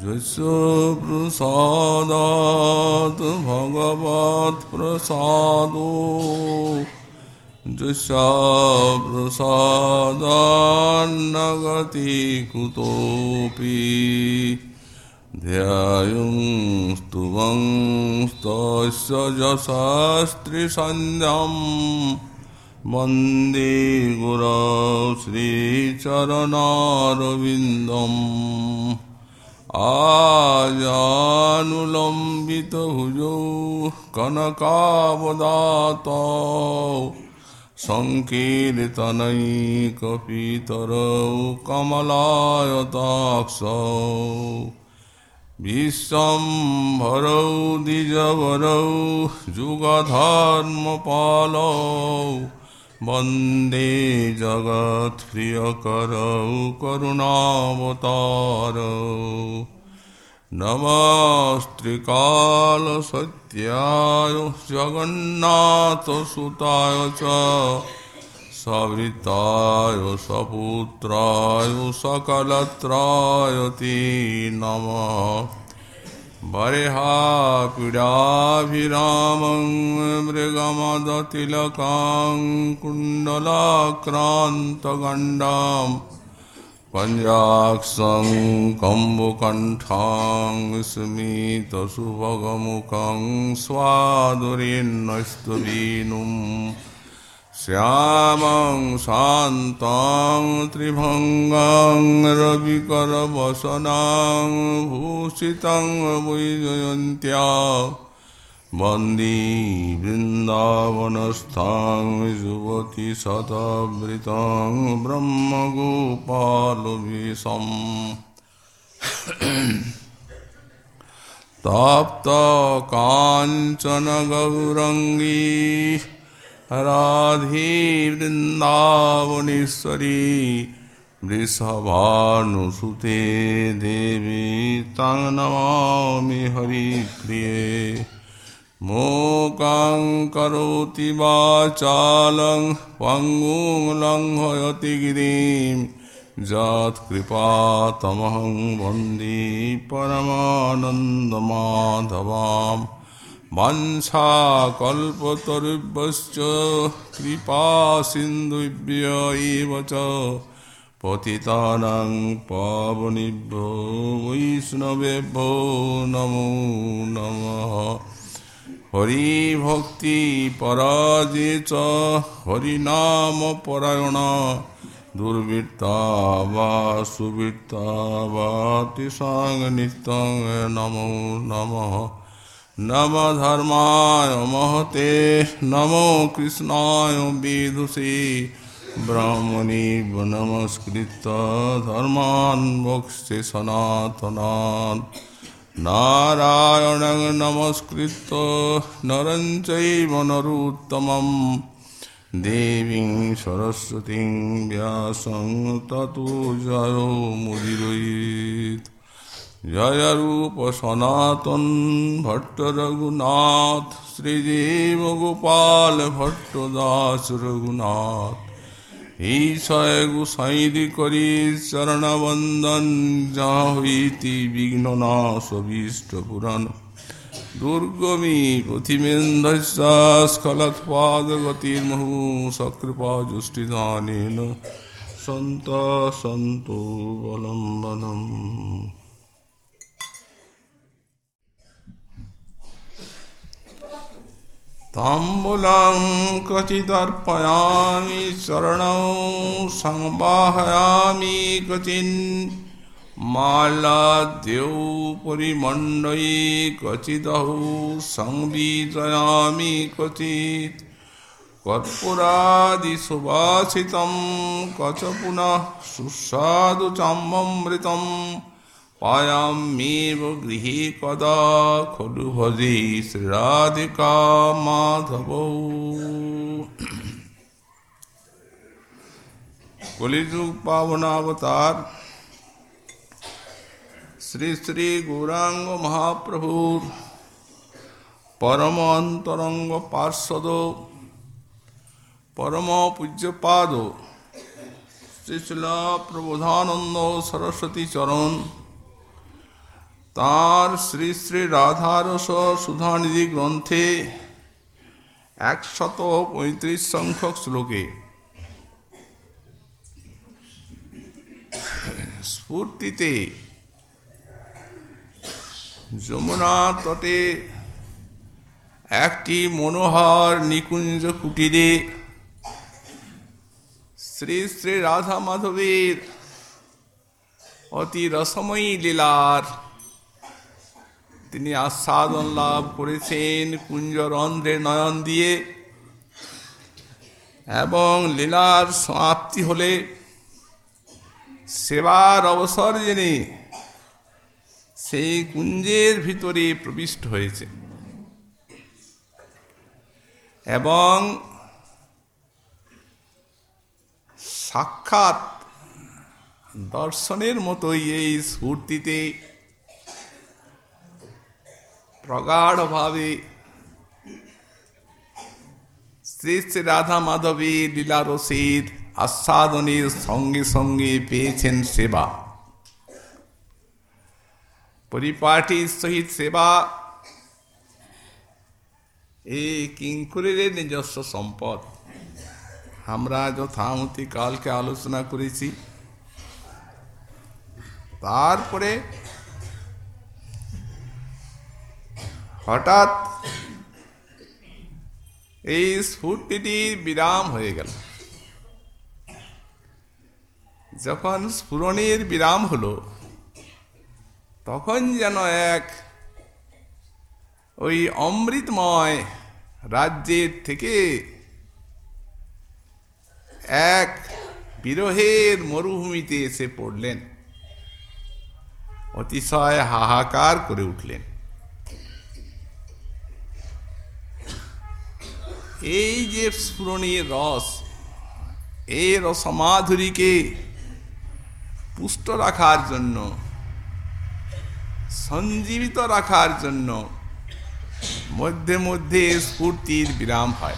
यस्य प्रसादात् भगवत्प्रसादो। यस्य प्रसादान्न गति कुतोऽपि ध्यायुंस्तुवंस्तस्य यशस्त्रिसन्ध्यम् वन्दे गुरौ श्रीचरणारविन्दम् आजानुलम्बितभुजौ कनकावदातौ सङ्कीर्तनैकपितरौ कमलायताक्षौ विश्वम्भरौ द्विजवरौ जुगधर्मपालौ वन्दे जगत्प्रियकरौ करुणावतारौ। नमस्त्रिकालसत्याय जगन्नाथसुताय च सवृताय सपुत्राय सकलत्राय ते नमः बर्हाकुडाभिरामं मृगमदतिलकां कुण्डलाक्रान्तगण्डां पञ्जाक्षं कम्बुकण्ठां स्मितसुभगमुखं स्वादुरीन्नस्तुलीनुम् श्यामं शान्तां त्रिभङ्गां रविकरवसनां भूषितं वैजयन्त्या। वन्दी वृन्दावनस्थां युवति शतवृतं ब्रह्मगोपालविशम् तप्तकाञ्चनगौरङ्गी राधे वृन्दावनेश्वरी वृषभानुसुते देवी तं नमामि हरिप्रिये। मूकां करोति वाचालं पङ्गुं लङ्घयति गिरिं। यत्कृपातमहं वंदे परमानन्दमाधवाम्। वंशाकल्पतरुभ्यश्च कृपासिन्धुभ्य एव च पतितानां पावनेभ्यो वैष्णवेभ्यो नमो नमः। हरिभक्तिपराजे च हरिनामपरायणा दुर्वृत्ता वा सुवृत्ता वा तिसाङ् नित्यं नमो नमः। নম ধর্মায় মহতে নম কৃষ্ণায় বিদুষে ব্রাহ্মণী নমস্কৃত ধর্মান বক্সে সনাতন নারায়ণ নমস্কৃত নরঞ্চৈব নরোত্তমম দেবী সরস্বতী ব্যাস তত জয় মুদিরয়ীত জয় রূপ সনাতন ভট্ট রঘুনাথ। শ্রীজীব গোপাল ভট্ট দাস রঘুনাথ ঈশ্বয় গোসাইদি করি, চরণবন্দন যা হইতি বিঘ্ন নাশীষ্ট পুরাণ। দুর্গমী প্রথিমেন্দস্খলৎপাদগতির্মহু সকৃপা যুষ্টিদানেন সন্ত সন্ত বলম্বনম। ताम्बूलं क्वचिदर्पयामि चरणौ संवाहयामि क्वचिन्। मालाद्यौ परिमण्डये क्वचिदहु संवीजयामि क्वचित्। कर्पूरादिसुभाषितं सुस्वादु चाम्बमृतम् পায়ামেব গৃহে কদা খলু ভজে শ্রীরাধিকা মাধব। কলিযুগ পাবনাবতার শ্রী শ্রী গৌরাঙ্গ মহাপ্রভুর পরম অন্তরঙ্গ পার্শ্বদ, পরম পূজ্যপাদ শ্রীশিল প্রবোধানন্দ সরস্বতী চরণ তার শ্রী শ্রী রাধারস সুধানিধি গ্রন্থে একশত পঁয়ত্রিশ সংখ্যক শ্লোকে স্ফূর্তিতে যমুনা তটে একটি মনোহর নিকুঞ্জ কুটিরে শ্রী শ্রী রাধা মাধবীর অতি রসময়ী লীলার তিনি আস্বাদন লাভ করেছেন কুঞ্জরন্ধ্রে নয়ন দিয়ে এবং লীলার সমাপ্তি হলে সেবার অবসর জেনে সেই কুঞ্জের ভিতরে প্রবিষ্ট হয়েছে। এবং সাক্ষাৎ দর্শনের মতোই এই স্ফূর্তিতে প্রগাঢ়ভাবে শ্রী শ্রী রাধা মাধবী লীলা রসির আস্বাদনের সঙ্গে সঙ্গে পেয়েছেন সেবা পরিপাটির সহিত সেবা এই কিঙ্কুরের নিজস্ব সম্পদ. আমরা যথামতি কালকে আলোচনা করেছি। তারপরে হঠাৎ এই স্ফূর্তিটি বিরাম হয়ে গেল। যখন স্ফুরণের বিরাম হলো, তখন যেন এক ওই অমৃতময় রাজ্যের থেকে এক বিরহের মরুভূমিতে এসে পড়লেন। অতিশয় হাহাকার করে উঠলেন। এই যে স্ফুরণীয় রস এই রসমাধুরীকে পুষ্ট রাখার জন্য, সঞ্জীবিত রাখার জন্য মধ্যে মধ্যে স্ফূর্তির বিরাম হয়।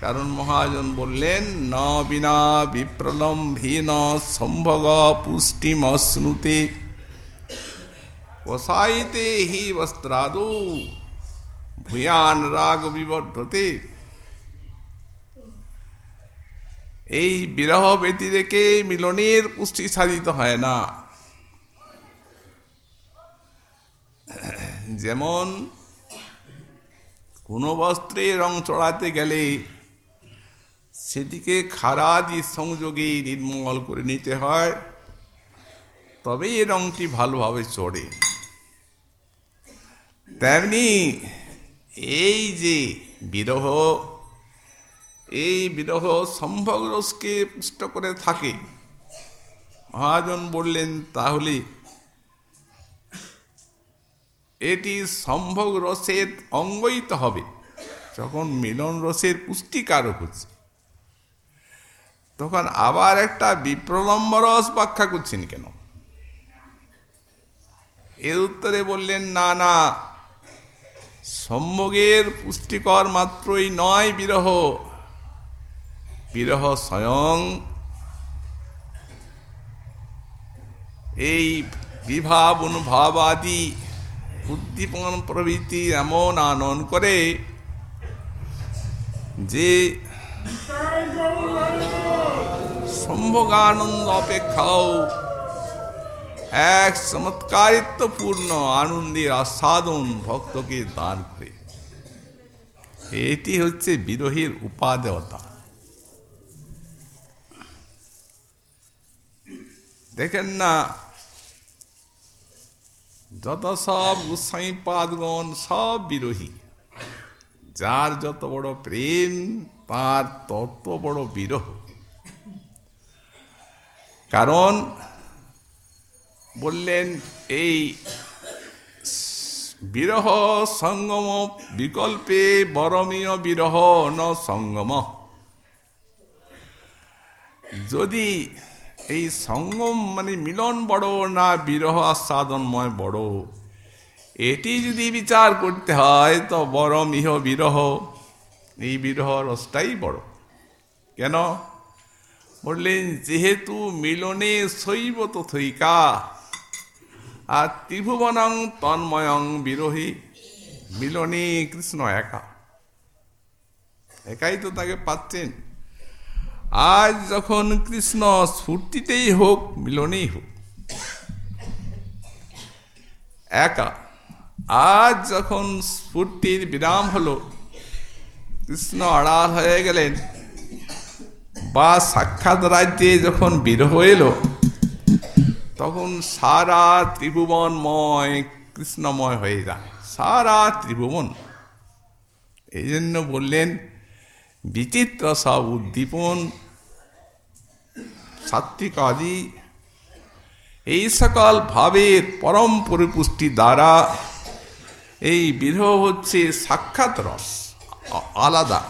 কারণ মহাজন বললেন, ন বিনা বিপ্রলম্ভীন সম্ভগ পুষ্টিমশ্নুতে কষাইতে হি বস্ত্রাদৌ। ভূয়ান রাগ বিবর্ধতে এই বিরহ ব্যতিরেকে মিলনের পুষ্টি সাধিত হয় না। যেমন কোনো বস্ত্রে রং চড়াতে গেলে সেটিকে খারাদি সংযোগে নির্মল করে নিতে হয় তবে এ রংটি ভালোভাবে চড়ে। তেমনি এই যে বিরহ, এই বিরহ সম্ভব রসকে পুষ্ট করে থাকে। মহাজন বললেন, তাহলে এটি সম্ভব রসের অঙ্গইত হবে। যখন মিলন রসের পুষ্টিকারক হচ্ছে, তখন আবার একটা বিপ্রলম্ব রস ব্যাখ্যা করছেন কেন? এর উত্তরে বললেন, না না সম্ভোগের পুষ্টিকর মাত্রই নয় বিরহ। বিরহ স্বয়ং। এই বিভাব, অনুভাব আদি উদ্দীপন প্রভৃতি এমন আনন করে যে সম্ভোগানন্দ অপেক্ষাও এক চমৎকারিত্বপূর্ণ, আনন্দের, আস্বাদন ভক্তকে দান করে। এটি হচ্ছে বিরোহীর উপাদেয়তা। দেখেন না, যত সব গোসাই পাদগণ সব বিরোহী। যার যত বড় প্রেম, তার তত বড় বিরহ। কারণ বললেন, এই বিরহ সঙ্গম, বিকল্পে বরমীয় বিরহ ন সঙ্গম। যদি এই সঙ্গম মানে মিলন বড় না বিরহ আস্বাদনময় বড়, এটি যদি বিচার করতে হয়, তো বরম ইহ বিরহ, এই বিরহ রসটাই বড়। কেন? বললেন, যেহেতু মিলনে শৈব তথৈকা আর ত্রিভুবনং তন্ময়ং বিরোহী। মিলনী কৃষ্ণ একা। একাই তো তাকে পাচ্ছেন। আজ যখন কৃষ্ণ স্ফূর্তিতেই হোক, মিলনেই হোক। একা। আজ যখন স্ফূর্তির বিরাম হলো, কৃষ্ণ আড়াল হয়ে গেলেন। বা সাক্ষাৎ রাজ্যে যখন বিরহ এলো তখন সারা ত্রিভুবনময়, কৃষ্ণময় হয়ে যায়। সারা ত্রিভুবন। এই জন্য বললেন, বিচিত্র সব উদ্দীপন সাত্বিক আদি, এই সকল ভাবের পরম পরিপুষ্টি দ্বারা এই বিরহ হচ্ছে সাক্ষাৎ রস আলাদা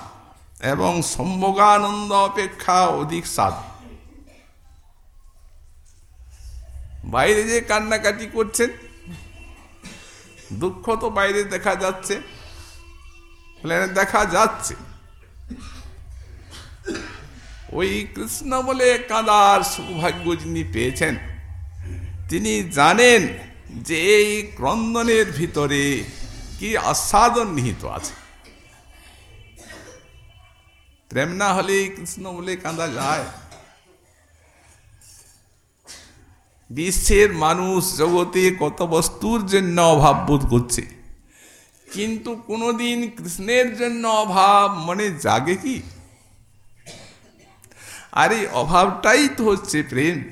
এবং সম্ভোগানন্দ অপেক্ষা অধিক স্বাদ বাইরে যে কান্নাকাটি করছেন, দুঃখ তো বাইরে দেখা যাচ্ছে দেখা যাচ্ছে। ওই কৃষ্ণ বলে কাঁদার সৌভাগ্য যিনি পেয়েছেন, তিনি জানেন যে এই ক্রন্দনের ভিতরে কি আস্বাদন নিহিত আছে। প্রেম না হলে কৃষ্ণ বলে কাঁদা যায়। বিশ্বের মানুষ জগতে কত বস্তুর জন্য অভাব বোধ করছে। কিন্তু কোনোদিন কৃষ্ণের জন্য অভাব মনে জাগে কি? আর এই অভাবটাই তো হচ্ছে প্রেম।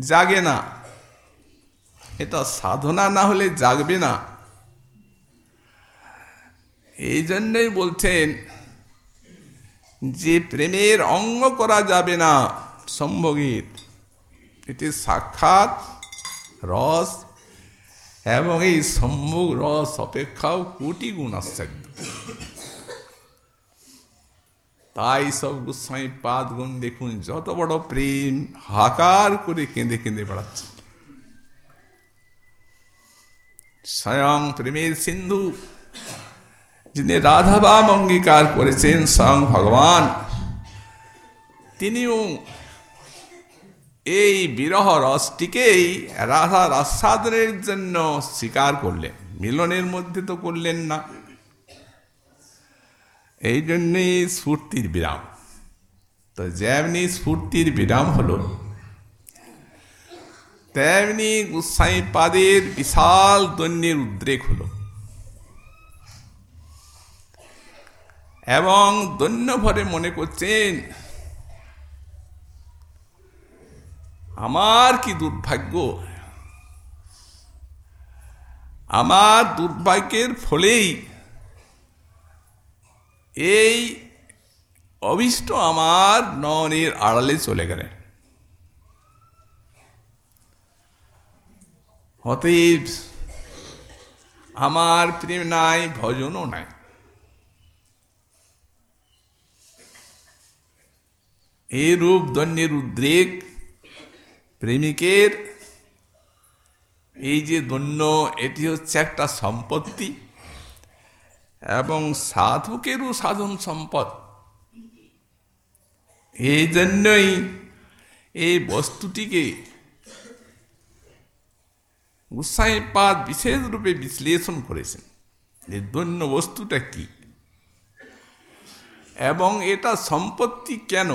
জাগে না। এটা সাধনা না হলে জাগবে না। এই জন্যই বলছেন, যে প্রেমের অঙ্গ করা যাবে না, সম্ভোগের। এটি সাক্ষাৎ রস এবং এই সম্ভোগ রস অপেক্ষাও কোটি গুণ আশ্চর্য। তাই সব গোস্বাই পাদ গুণ দেখুন, যত বড় প্রেম হাকার করে কেঁদে কেঁদে বেড়াচ্ছে। স্বয়ং প্রেমের সিন্ধু, যিনি রাধাবাম অঙ্গীকার করেছেন, স্বয়ং ভগবান, তিনিও এই বিরহ রসটিকেই রাধার আস্বাদনের জন্য স্বীকার করলেন। মিলনের মধ্যে তো করলেন না। এই জন্যই স্ফূর্তির বিরাম। তো যেমনি স্ফূর্তির বিরাম হলো, তেমনি গুসাই পাদের বিশাল দৈন্যের উদ্রেক হলো। এবং দৈন্য ভরে মনে করছেন আমার কি দুর্ভাগ্য? আমার দুর্ভাগ্যের ফলেই এই অভিষ্ট আমার ননের আড়ালে চলে গেলেন। অতএব আমার প্রেম নাই, ভজনও নাই। এই রূপ দন্যের উদ্রেক প্রেমিকের এই যে দন্য এটি হচ্ছে একটা সম্পত্তি এবং সাধকেরও সাধন সম্পদ। এই জন্যই এই বস্তুটিকে পাদ বিশেষ রূপে বিশ্লেষণ করেছেন। যে দৈন্য বস্তুটা কি? এবং এটা সম্পত্তি কেন?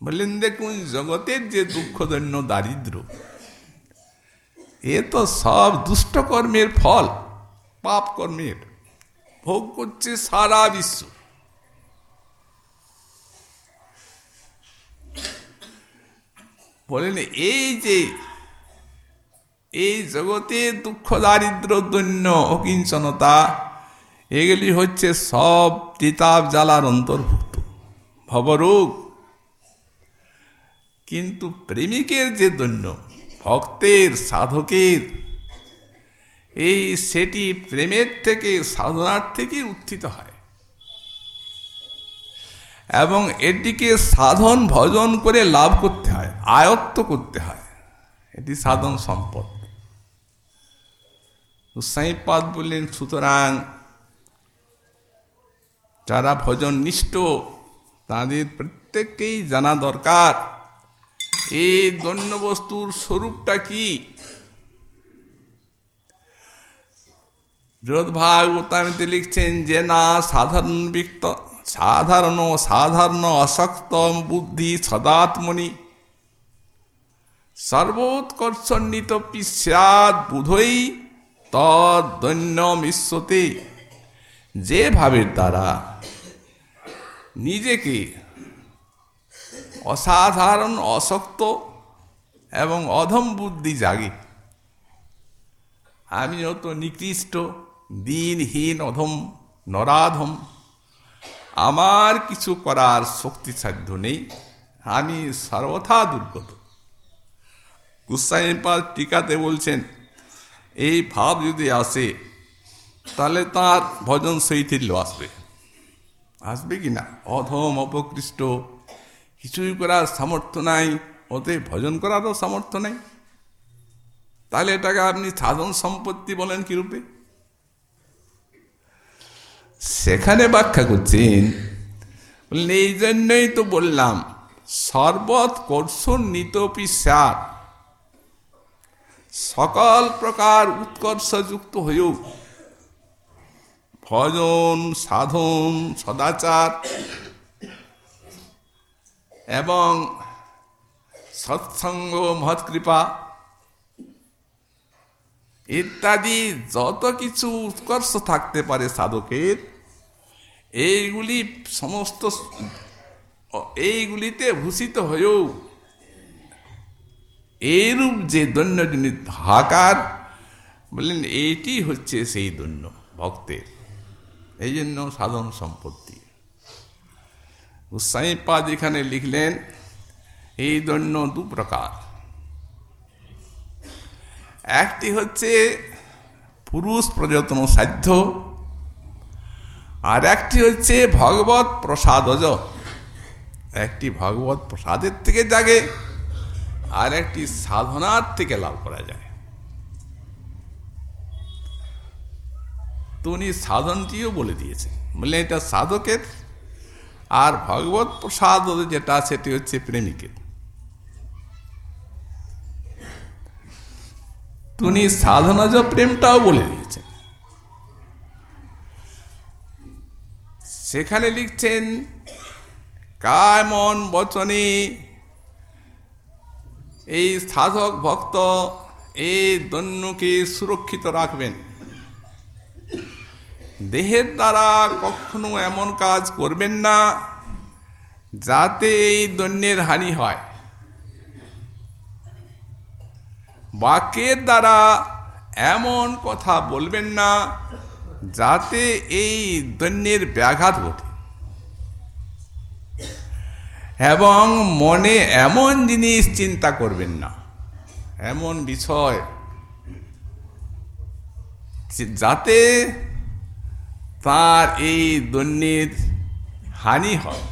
বললেন দেখুন জগতের যে দুঃখদন্য দারিদ্র, এ তো সব দুষ্টকর্মের ফল পাপ কর্মের ভোগ করছে সারা বিশ্ব। বলেন, এই যে, এই জগতে দুঃখ দারিদ্র দৈন্য অকিঞ্চনতা এগুলি হচ্ছে সব তিতাব জ্বালার অন্তর্ভুক্ত। ভবরোগ কিন্তু প্রেমিকের যে দৈন্য, ভক্তের, সাধকের, এই সেটি প্রেমের থেকে, সাধনার থেকে উত্থিত হয়। এবং এটিকে সাধন, ভজন করে লাভ করতে হয়, আয়ত্ত করতে হয়। এটি সাধন সম্পদ। উৎসাহীপাদ বললেন, সুতরাং যারা ভজন নিষ্ঠ, তাদের প্রত্যেককেই জানা দরকার। এই দৈন্য বস্তুর স্বরূপটা কি? ভাগবতামিতে লিখছেন, যে না সাধারণ ব্যক্ত সাধারণ সাধারণ অশক্ত বুদ্ধি সদাত্মনি। সর্বোৎকর্ষণ্ডিত পিস্যাদ বুধই তদন্য মিশ্বতে যে ভাবের দ্বারা নিজেকে অসাধারণ অশক্ত এবং অধম বুদ্ধি জাগে। আমি যত নিকৃষ্ট, দিনহীন, অধম, নরাধম, আমার কিছু করার শক্তি সাধ্য নেই। আমি সর্বথা দুর্গত। গুসাইপাল টিকাতে বলছেন, এই ভাব যদি আসে, তাহলে তার ভজন শৈথিল্য আসবে। আসবে কি না? অধম, অপকৃষ্ট কিছুই করার সামর্থ্য নাই ওতে ভজন করারও সামর্থ্য নাই। তাহলে এটাকে আপনি সাধন সম্পত্তি বলেন কি রূপে? সেখানে ব্যাখ্যা করছেন এই জন্যই তো বললাম সর্বত কর্ষণ নিতপি সার সকল প্রকার উৎকর্ষযুক্ত হয়েও ভজন, সাধন, সদাচার এবং সৎসঙ্গ মহৎকৃপা ইত্যাদি যত কিছু উৎকর্ষ থাকতে পারে সাধকের, এইগুলি সমস্ত এইগুলিতে ভূষিত হয়েও এইরূপ যে দৈন্যজনিত হাকার বললেন, এইটি হচ্ছে সেই দৈন্য, ভক্তের। এই জন্য সাধন সম্পত্তি। গোস্বাইপাদ এখানে লিখলেন এই দৈন্য দু প্রকার একটি হচ্ছে পুরুষ প্রযত্ন সাধ্য আর একটি হচ্ছে ভগবত প্রসাদজ একটি ভগবত প্রসাদের থেকে জাগে আর একটি সাধনার থেকে লাভ করা যায় তো উনি সাধনটিও বলে দিয়েছেন বললেন এটা সাধকের আর ভগবত প্রসাদ যেটা সেটি হচ্ছে প্রেমিকের উনি সাধনাজ প্রেমটাও বলে দিয়েছেন। সেখানে লিখছেন কায় মন বচনে এই সাধক ভক্ত এই দৈন্যকে সুরক্ষিত রাখবেন। দেহের দ্বারা কখনো এমন কাজ করবেন না যাতে এই দৈন্যের হানি হয়। বাক্যের দ্বারা এমন কথা বলবেন না যাতে এই দৈন্যের ব্যাঘাত ঘটে। এবং মনে এমন জিনিস চিন্তা করবেন না। এমন বিষয় যাতে তার এই দৈন্যের হানি হয়।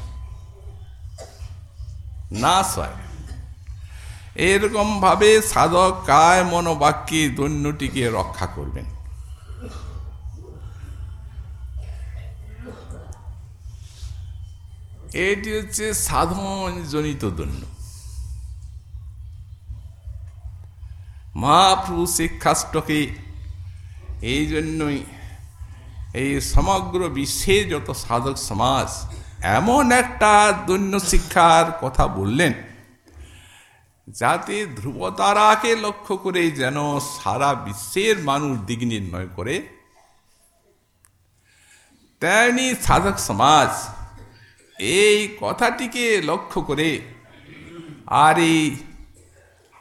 নাশ হয় এরকম ভাবে সাধক কায় মনোবাক্যে দৈন্যটিকে রক্ষা করবেন। এটি হচ্ছে সাধন জনিত দৈন্য মহাপ্রভু শিক্ষাষ্টকে এই জন্যই এই সমগ্র বিশ্বে যত সাধক সমাজ, এমন একটা দৈন্য শিক্ষার কথা বললেন, যাতে ধ্রুবতারাকে লক্ষ্য করে যেন সারা বিশ্বের মানুষ দিক নির্ণয় করে। তেমনি সাধক সমাজ এই কথাটিকে লক্ষ্য করে আর এই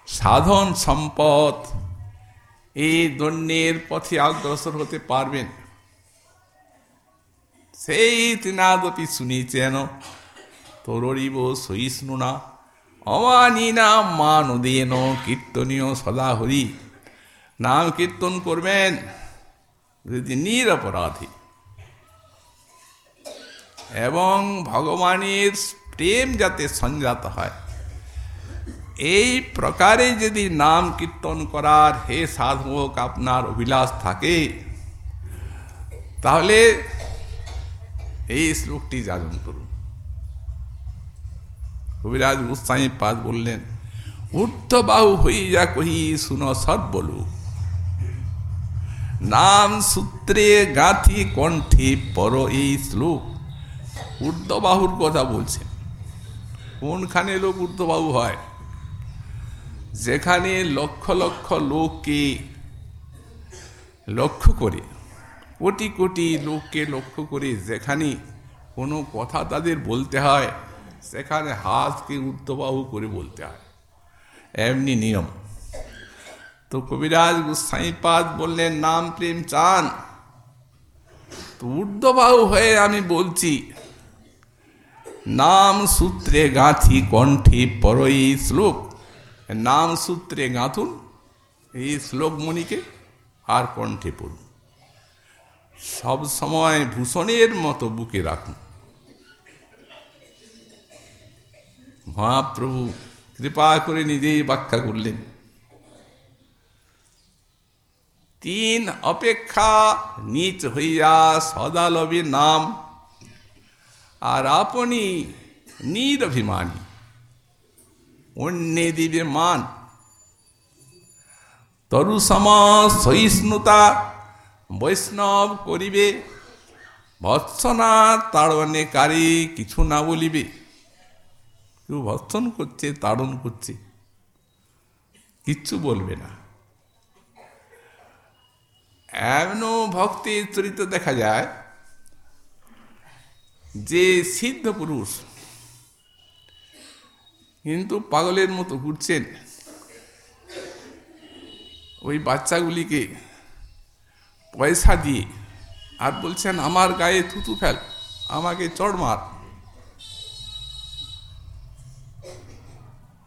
সাধন সম্পদ এই দন্যের পথে অগ্রসর হতে পারবেন। সেই তৃণাদপি শুনিছেন তোরিব সহিষ্ণু না অমানি নাম মানদেন কীর্তনীয় সদা হরি নাম কীর্তন করবেন যদি নিরপরাধী এবং ভগবানের প্রেম যাতে সঞ্জাত হয় এই প্রকারে যদি নাম কীর্তন করার হে সাধক আপনার অভিলাষ থাকে তাহলে এই শ্লোকটি যাজন করুন। কবিরাজ গোস্বাই পাদ বললেন, ঊর্ধ্ববাহু হইয়া কহি, শুন বলু নাম সূত্রে গাঁথি কণ্ঠে পর এই শ্লোক। ঊর্ধ্ববাহুর কথা বলছে। কোনখানে লোক ঊর্ধ্ববাহু হয়? যেখানে লক্ষ লক্ষ লোককে লক্ষ্য করে। কোটি কোটি লোককে লক্ষ্য করে যেখানে কোনো কথা তাদের বলতে হয়, সেখানে হাতকে ঊর্ধ্ববাহু করে বলতে হয়। এমনি নিয়ম। তো কবিরাজ গোসাইপাদ বললেন, নাম প্রেম চান? তো ঊর্ধ্ববাহু হয়ে আমি বলছি, নাম সূত্রে গাঁথি কণ্ঠে পর এই শ্লোক। নাম সূত্রে গাঁথুন এই শ্লোক মণিকে আর কণ্ঠে পড়ুন। সব সময় ভূষণের মতো বুকে রাখুন। মহাপ্রভু, কৃপা করে নিজেই ব্যাখ্যা করলেন। তিন অপেক্ষা নিচ হইয়া সদালবে নাম, আর আপনি নিরভিমানী, অন্যে দিবে মান। তরু সমাজ সহিষ্ণুতা বৈষ্ণব করিবে ভৎসনা তাড়নে কারি কিছু না বলিবে। কেউ ভৎসন করছে, তাড়ন করছে, কিচ্ছু বলবে না। এমন ভক্তির চরিত্র দেখা যায় যে সিদ্ধ পুরুষ কিন্তু পাগলের মতো ঘুরছেন। ওই বাচ্চাগুলিকে পয়সা দিয়ে আর বলছেন, আমার গায়ে থুতু ফেল, আমাকে চড় মার।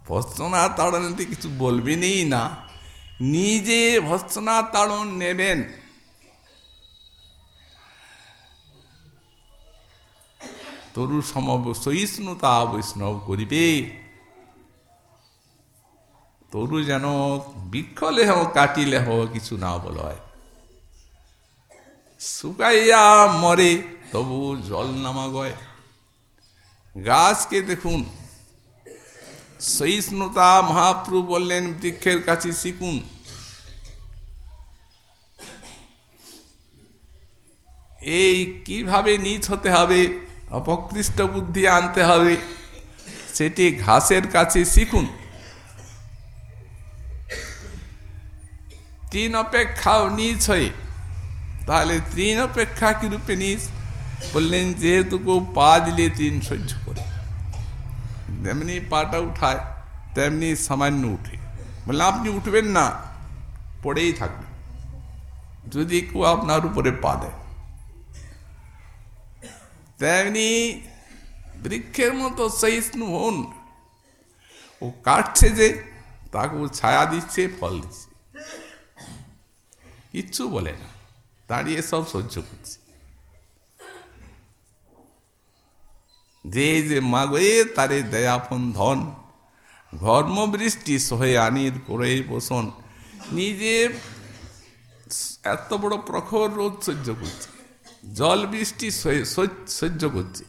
ভৎসনা তাড়ানোতে কিছু বলবেনই না। নিজে ভৎসনা তাড়ন নেবেন। তরু সমব সহিষ্ণুতা বৈষ্ণব করিবে। তরু যেন বৃক্ষলে হোক কাটিলে হোক কিছু না বল হয় শুকাইয়া মরে, তবু জল নামা গয়। গাছকে দেখুন, সহিষ্ণুতা মহাপ্রভু বললেন, বৃক্ষের কাছে শিখুন। এই কীভাবে নিচ হতে হবে অপকৃষ্ট বুদ্ধি আনতে হবে, সেটি ঘাসের কাছে শিখুন। তিন অপেক্ষাও নিচ হয়ে তাহলে তিন অপেক্ষা কিরূপে নিস বললেন যেহেতু কেউ পা দিলে তিন সহ্য করে তেমনি পাটা উঠায় তেমনি সামান্য উঠে বললেন আপনি উঠবেন না পড়েই থাকবেন যদি কেউ আপনার উপরে পা দেয় তেমনি বৃক্ষের মতো সহিষ্ণু হন ও কাটছে যে তাকে ছায়া দিচ্ছে ফল দিচ্ছে কিচ্ছু বলে না দাঁড়িয়ে সব সহ্য করছে। যে যে মাগে তারে দয়াপন ধন ধর্ম বৃষ্টি সহে আনির করে পোষণ, নিজে এত বড় প্রখর রোদ সহ্য করছে, জল বৃষ্টি সহ্য করছে,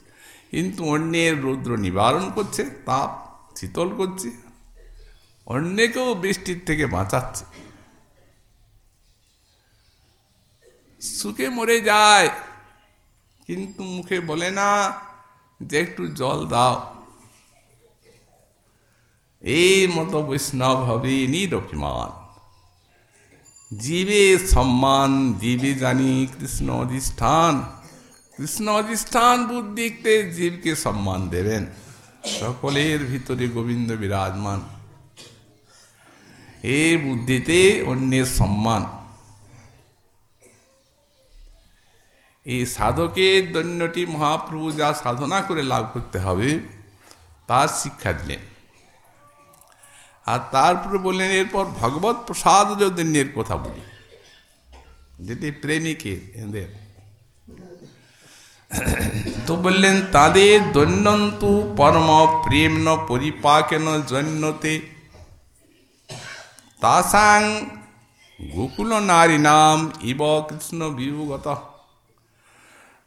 কিন্তু অন্যের রৌদ্র নিবারণ করছে, তাপ শীতল করছে, অন্যকেও বৃষ্টির থেকে বাঁচাচ্ছে। সুখে মরে যায়। কিন্তু মুখে বলে না যে একটু জল দাও। এই মতো বৈষ্ণব হবে নিরভিমান জীবে সম্মান, জীবে জানি কৃষ্ণ অধিষ্ঠান। কৃষ্ণ অধিষ্ঠান বুদ্ধিতে জীবকে সম্মান দেবেন। সকলের ভিতরে গোবিন্দ বিরাজমান। এই বুদ্ধিতে অন্যের সম্মান। এই সাধকের দৈন্যটি মহাপ্রভু যা সাধনা করে লাভ করতে হবে, তার শিক্ষা দিলেন। আর তারপরে বললেন, এরপর ভগবত প্রসাদ যদিনের কথা বলি। যেটি প্রেমিকের, এদের। তো বললেন, তাদের দৈন্যন্তু পরম প্রেম ন পরিপাকেন জন্যতে, তাসাং গোকুল নারী নাম ইব কৃষ্ণ বিভুগত।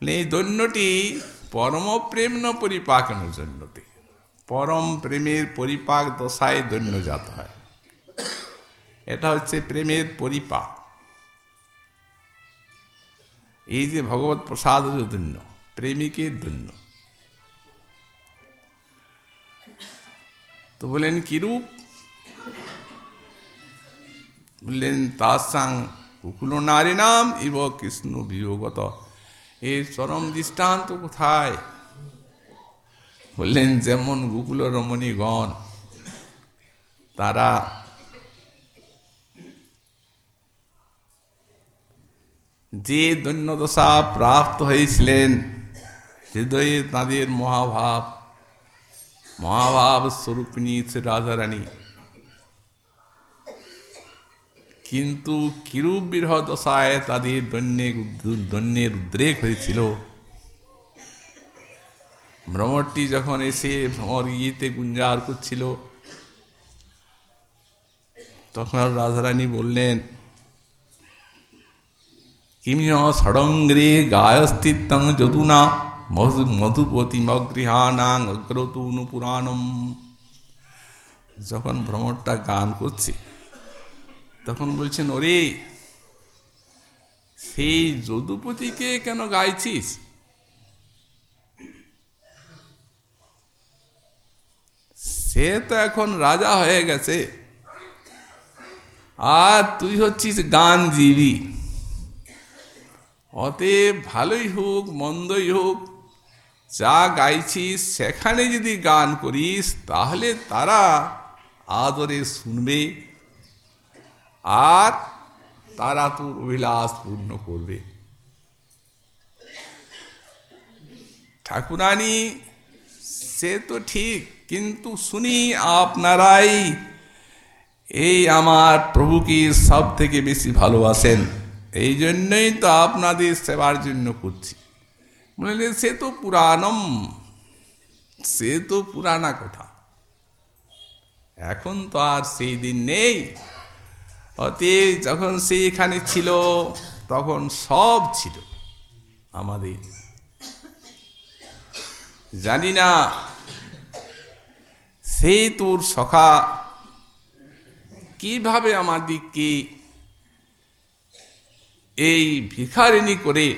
এই দৈন্যটি পরম প্রেম ন পরিপাকেন জন্যতে। পরম প্রেমের পরিপাক দশায় দৈন্যজাত হয়। এটা হচ্ছে প্রেমের পরিপাক। এই যে ভগবত প্রসাদ দৈন্য, প্রেমিকের দৈন্য। তো বলেন, কিরূপ? বললেন তার সাং কুকুল নারী নাম ইব কৃষ্ণ বিয়োগত। এর চরম দৃষ্টান্ত কোথায়? বললেন, যেমন গোকুল রমণীগণ, তারা যে দৈন্যদশা প্রাপ্ত হয়েছিলেন, হৃদয়ে তাদের মহাভাব মহাভাব স্বরূপিণী রাজারানী। কিন্তু কিরূপ বিরহ দশায় তাদের দৈন্যে দৈন্যের উদ্রেক হয়েছিল? ভ্রমরটি যখন এসে ভ্রমর ইয়েতে গুঞ্জার করছিল, তখন রাধারানী বললেন কিমিহ ষড়ঙ্গ্রে গায়স্তিত্বং যদুনা মধু মধুপতি মগৃহানাং অগ্রতুনু পুরাণম যখন ভ্রমরটা গান করছে তখন বলছেন, ওরে, সেই যদুপতিকে কেন গাইছিস? সে তো এখন রাজা হয়ে গেছে। আর তুই হচ্ছিস গানজীবী। অতএব ভালোই হোক, মন্দই হোক, যা গাইছিস, সেখানে যদি গান করিস, তাহলে তারা আদরে শুনবে। আর তারা তোর অভিলাষ পূর্ণ করবে। ঠাকুরানী, সে তো ঠিক, কিন্তু শুনি আপনারাই এই আমার প্রভুকে সব থেকে বেশি ভালোবাসেন। এই জন্যই তো আপনাদের সেবার জন্য করছি। বললেন, সে তো পুরাণম, সে তো পুরানা কথা। এখন তো আর সেই দিন নেই। অতএব যখন সে এখানে ছিল, তখন সব ছিল আমাদের। জানি না, সেই তোর সখা কীভাবে আমাদিগকে এই ভিখারিণী করে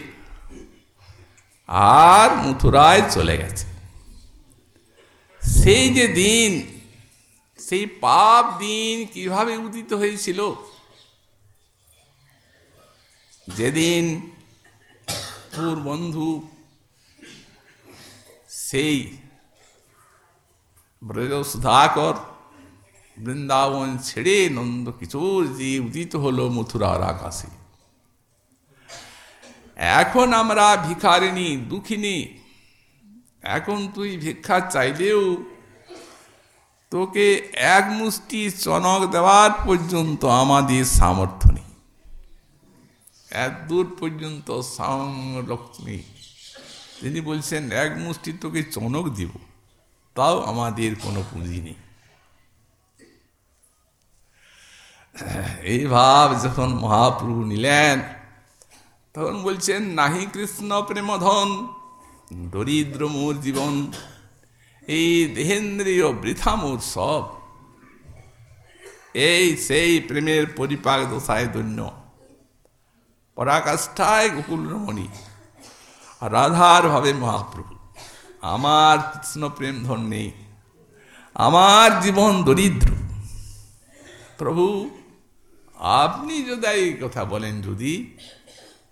আর মথুরায় চলে গেছে। সেই যে দিন সেই পাপ দিন কীভাবে উদিত হয়েছিল? যেদিন তোর বন্ধু সেই ব্রজ সুধাকর বৃন্দাবন ছেড়ে নন্দ কিশোর যে উদিত হলো মথুরার আকাশে। এখন আমরা ভিখারিনী দুঃখিনী, এখন তুই ভিক্ষা চাইলেও তোকে এক মুষ্টি চনক দেওয়ার পর্যন্ত আমাদের সামর্থ্য নেই। এক দূর পর্যন্ত লক্ষ্মী তিনি বলছেন, এক মুষ্টি তোকে চনক দিব, তাও আমাদের কোনো পুঁজি নেই। এই ভাব যখন মহাপ্রভু নিলেন, তখন বলছেন, নাহি কৃষ্ণ প্রেমধন, দরিদ্র মোর জীবন এই দেহেন্দ্রীয় বৃথা উৎসব এই সেই প্রেমের পরিপাক দশায় ধন্য পরাকাষ্ঠায় গোকুল রমণী। রাধার ভাবে মহাপ্রভু। আমার কৃষ্ণ প্রেম ধন নেই। আমার জীবন দরিদ্র। প্রভু, আপনি যদি এই কথা বলেন যদি,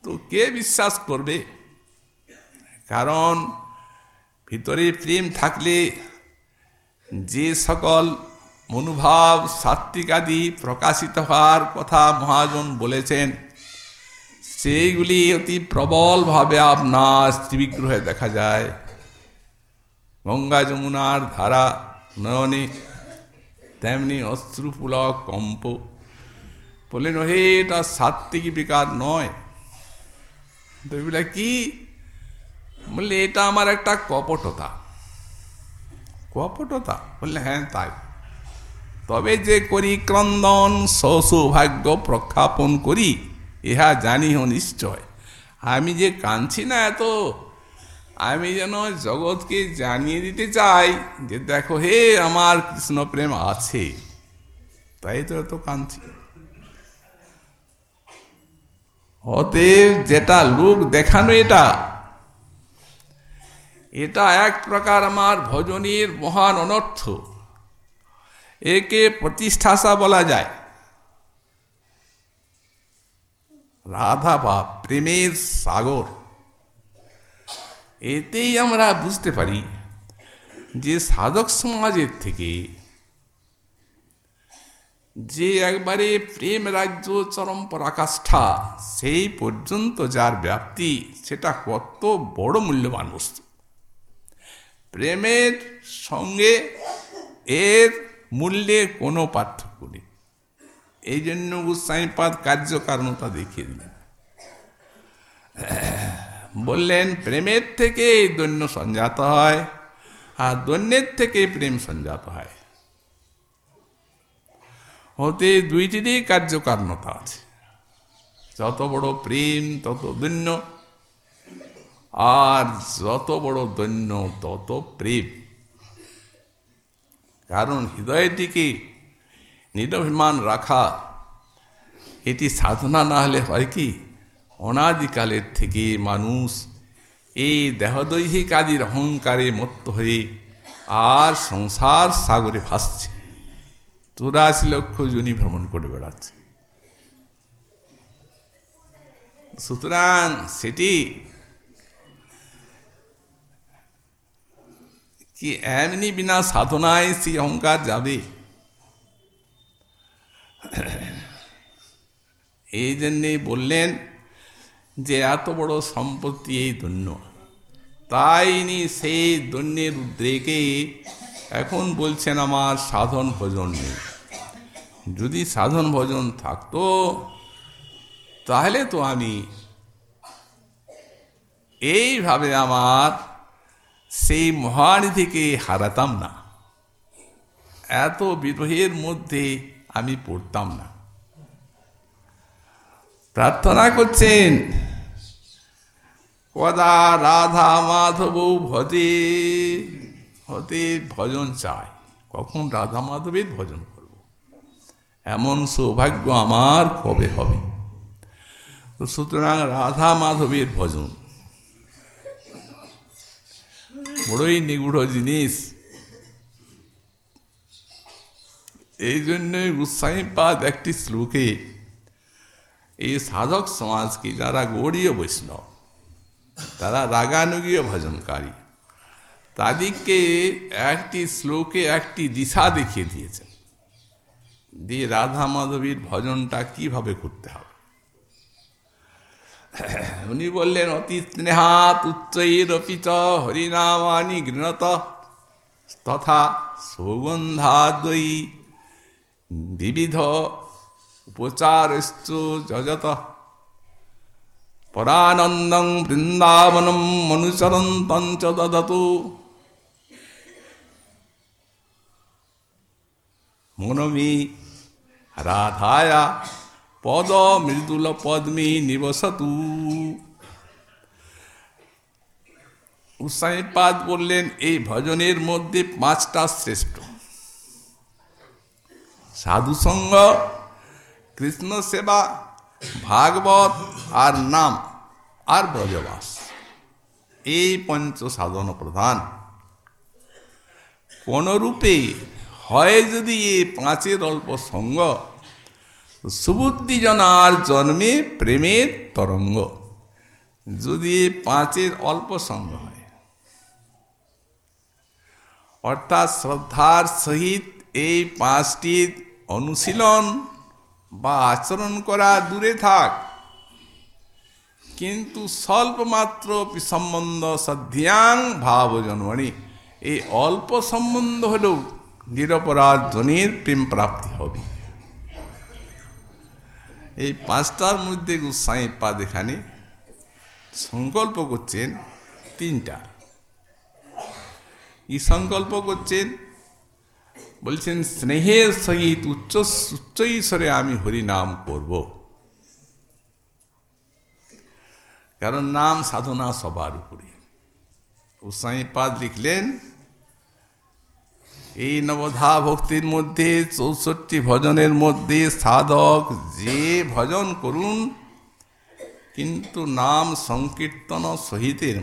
তো কে বিশ্বাস করবে? কারণ ভিতরে প্রেম থাকলে যে সকল মনোভাব সাত্বিকাদি প্রকাশিত হওয়ার কথা মহাজন বলেছেন, সেইগুলি অতি প্রবলভাবে আপনার স্ত্রীবিগ্রহে দেখা যায়। গঙ্গা যমুনার ধারা নয়নে তেমনি অশ্রুপুলক কম্প। বললেন হে এটা সাত্বিক বিকার নয়। তো এগুলা কি বললে, এটা আমার একটা কপটতা। কপটতা? বললে হ্যাঁ তাই। তবে যে করি ক্রন্দন সৌসৌভাগ্য প্রখ্যাপন করি, ইহা জানিহ নিশ্চয়। আমি যে কাঁদছি না এত, আমি যেন জগৎকে জানিয়ে দিতে চাই যে, দেখো হে, আমার কৃষ্ণ প্রেম আছে। তাই তো এত কাঁদছি। অতএব যেটা লোক দেখানো এটা এটা এক প্রকার আমার ভজনের মহান অনর্থ। একে প্রতিষ্ঠাসা বলা যায়। রাধা বা প্রেমের সাগর। এতেই আমরা বুঝতে পারি যে সাধক সমাজের থেকে যে একবারে প্রেম রাজ্য চরম পরাকাষ্ঠা, সেই পর্যন্ত যার ব্যাপ্তি, সেটা কত বড় মূল্যবান বস্তু। প্রেমের সঙ্গে এর মূল্যে কোনো পার্থক্য নেই। এই জন্য গোস্বাইপাদ কার্যকারণতা দেখিয়ে দিলেন। বললেন, প্রেমের থেকে এই দৈন্য সঞ্জাত হয় আর দৈন্যের থেকে প্রেম সঞ্জাত হয়। হতে দুইটিরই কার্যকারণতা আছে। যত বড় প্রেম, তত দৈন্য আর যত বড় দৈন্য, তত প্রেম। কারণ হৃদয়টিকে নিরভিমান রাখা, এটি সাধনা না হলে হয় কি? অনাদিকালের থেকে মানুষ এই দেহদৈহিক আদির অহংকারে মত্ত হয়ে আর সংসার সাগরে ভাসছে। চুরাশি লক্ষ জনি ভ্রমণ করে বেড়াচ্ছে। সুতরাং সেটি কি এমনি বিনা সাধনায় সেই অহংকার যাবে এই জন্যে বললেন যে এত বড় সম্পত্তি এই দৈন্য তাই নি সেই দৈন্যের উদ্রেকে এখন বলছেন আমার সাধন ভজন নেই যদি সাধন ভজন থাকতো তাহলে তো আমি এইভাবে আমার সেই মহানিধিকে হারাতাম না। এত বিরোহের মধ্যে আমি পড়তাম না। প্রার্থনা করছেন, কদা রাধা মাধব ভজে হতে ভজন চাই। কখন রাধা মাধবের ভজন করব? এমন সৌভাগ্য আমার কবে হবে? সুতরাং রাধা মাধবের ভজন বড়ই নিগুড় জিনিস। এই জন্যই উৎসাহীপাদ একটি শ্লোকে, এই সাধক সমাজকে যারা গৌরীয় বৈষ্ণব, তারা রাগানুগীয় ভজনকারী, তাদেরকে একটি শ্লোকে একটি দিশা দেখিয়ে দিয়েছেন। দিয়ে রাধা মাধবীর ভজনটা কীভাবে করতে হবে? উনি বললেন, অতি স্নেহাত উচ্চৈরপি চ হরিনামানি গৃণত। তথা সৌগন্ধাদ্বয়ী বিবিধ উপচারস্তু যজত। পরানন্দং বৃন্দাবনম মনুচরন্তং চ দদতু। মনমি রাধায়া পদ মৃদুল পদ্মী নিবসতু। উৎসাহীপাদ বললেন, এই ভজনের মধ্যে পাঁচটা শ্রেষ্ঠ। সাধুসঙ্গ কৃষ্ণ সেবা, ভাগবত আর নাম আর ব্রজবাস। এই পঞ্চ সাধন প্রধান। কোনরূপে হয় যদি এ পাঁচের অল্প সঙ্গ সুবুদ্ধি জনার জন্মে প্রেমের তরঙ্গ। যদি পাঁচের অল্প সঙ্গ হয়। অর্থাৎ শ্রদ্ধার সহিত এই পাঁচটি অনুশীলন বা আচরণ করা দূরে থাক। কিন্তু স্বল্প মাত্র সম্বন্ধ সধ্যাং ভাব জন্মণি এই অল্প সম্বন্ধ হলেও নিরপরাধ জনের প্রেম প্রাপ্তি হবে। এই পাঁচটার মধ্যে গোসাই পাদ এখানে সংকল্প করছেন তিনটা। কি সংকল্প করছেন? বলছেন, স্নেহের সহিত উচ্চ উচ্চ ঈশ্বরে আমি হরি নাম করব। কারণ নাম সাধনা সবার উপরে। উসাইপাদ লিখলেন এই নবধা ভক্তির মধ্যে, চৌষট্টি ভজনের মধ্যে সাধক যে ভজন করুন, কিন্তু নাম সংকীর্তন সহিতের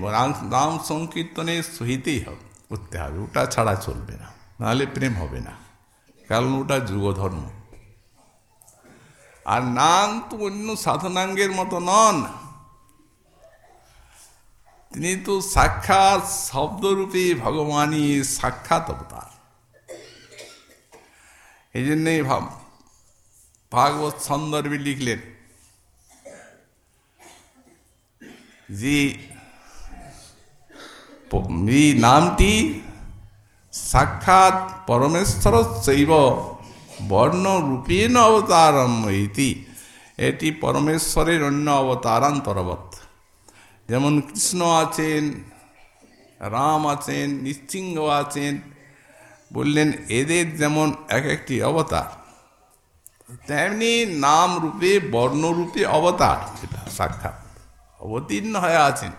নাম সংকীর্তনের সহিতেই হবে। করতে হবে, ওটা ছাড়া চলবে না, নাহলে প্রেম হবে না, কারণ ওটা যুগধর্ম। আর নাম তো অন্য সাধনাঙ্গের মতো নন। তিনি তো সাক্ষাৎ শব্দরূপে ভগবানই সাক্ষাৎ অবতার। এই জন্যই ভাব, ভাগবত সন্দর্ভে লিখলেন। যে নামটি সাক্ষাৎ পরমেশ্বর শৈব বর্ণরূপেণ অবতারম ইতি। এটি পরমেশ্বরের অন্য অবতারান্তরবৎ যেমন কৃষ্ণ আছেন, রাম আছেন নিশ্চিঙ্গ আছেন বললেন, এদের যেমন এক একটি অবতার, তেমনি নাম রূপে বর্ণরূপে অবতার সেটা সাক্ষাৎ অবতীর্ণ হয়ে আছেন,